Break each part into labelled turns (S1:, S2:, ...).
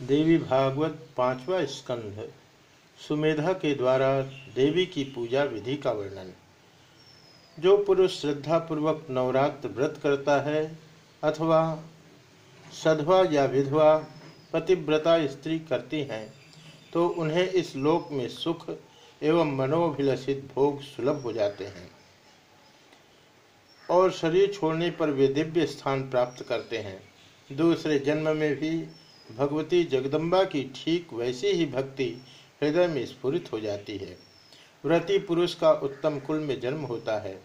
S1: देवी भागवत पांचवा स्कंध, सुमेधा के द्वारा देवी की पूजा विधि का वर्णन। जो पुरुष श्रद्धा पूर्वक नवरात्र व्रत करता है अथवा सधवा या विधवा पतिव्रता स्त्री करती हैं तो उन्हें इस लोक में सुख एवं मनोभिलषित भोग सुलभ हो जाते हैं और शरीर छोड़ने पर वे दिव्य स्थान प्राप्त करते हैं। दूसरे जन्म में भी भगवती जगदम्बा की ठीक वैसी ही भक्ति हृदय में स्फुरित हो जाती है। व्रती पुरुष का उत्तम कुल में जन्म होता है।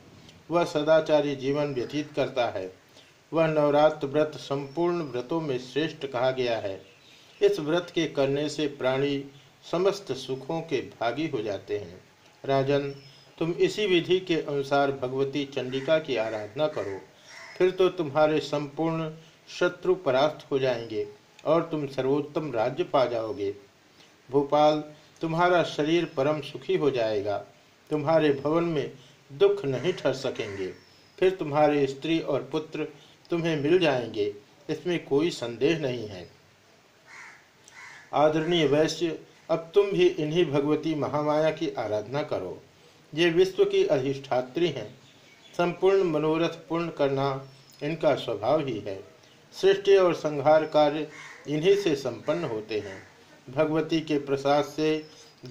S1: वह सदाचारी जीवन व्यतीत करता है। वह नवरात्र व्रत संपूर्ण व्रतों में श्रेष्ठ कहा गया है। इस व्रत के करने से प्राणी समस्त सुखों के भागी हो जाते हैं। राजन, तुम इसी विधि के अनुसार भगवती चंडिका की आराधना करो। फिर तो तुम्हारे संपूर्ण शत्रु परास्त हो जाएँगे। और तुम सर्वोत्तम राज्य पा जाओगे। भोपाल, तुम्हारा शरीर परम सुखी हो जाएगा। तुम्हारे भवन में दुख नहीं ठहर सकेंगे। फिर तुम्हारे स्त्री और पुत्र तुम्हें मिल जाएँगे। इसमें कोई संदेह नहीं है। आदरणीय वैश्य, अब तुम भी इन्हीं भगवती महामाया की आराधना करो। ये विश्व की अधिष्ठात्री हैं। संपूर्ण मनोरथ पूर्ण करना इनका स्वभाव ही है। सृष्टि और संहार कार्य इन्हीं से संपन्न होते हैं। भगवती के प्रसाद से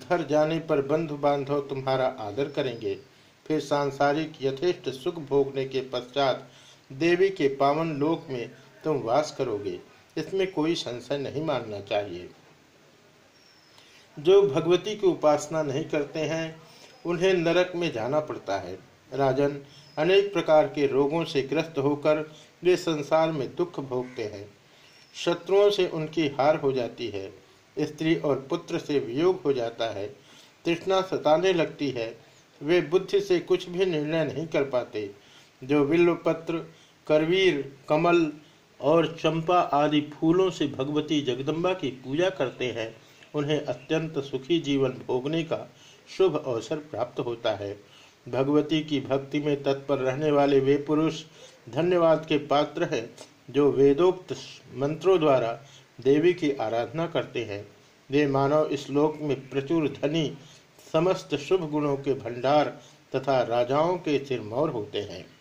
S1: घर जाने पर बंधु बांधव तुम्हारा आदर करेंगे। फिर सांसारिक यथेष्ट सुख भोगने के पश्चात देवी के पावन लोक में तुम वास करोगे। इसमें कोई संशय नहीं मानना चाहिए। जो भगवती की उपासना नहीं करते हैं, उन्हें नरक में जाना पड़ता है। राजन अनेक प्रकार के रोगों से ग्रस्त होकर वे संसार में दुख भोगते हैं। शत्रुओं से उनकी हार हो जाती है, स्त्री और पुत्र से वियोग हो जाता है, तृष्णा सताने लगती है, वे बुद्धि से कुछ भी निर्णय नहीं कर पाते। जो विल्वपत्र करवीर, कमल और चंपा आदि फूलों से भगवती जगदम्बा की पूजा करते हैं, उन्हें अत्यंत सुखी जीवन भोगने का शुभ अवसर प्राप्त होता है। भगवती की भक्ति में तत्पर रहने वाले वे पुरुष धन्यवाद के पात्र हैं, जो वेदोक्त मंत्रों द्वारा देवी की आराधना करते हैं। वे मानव इस लोक में प्रचुर धनी, समस्त शुभ गुणों के भंडार तथा राजाओं के सिरमौर होते हैं।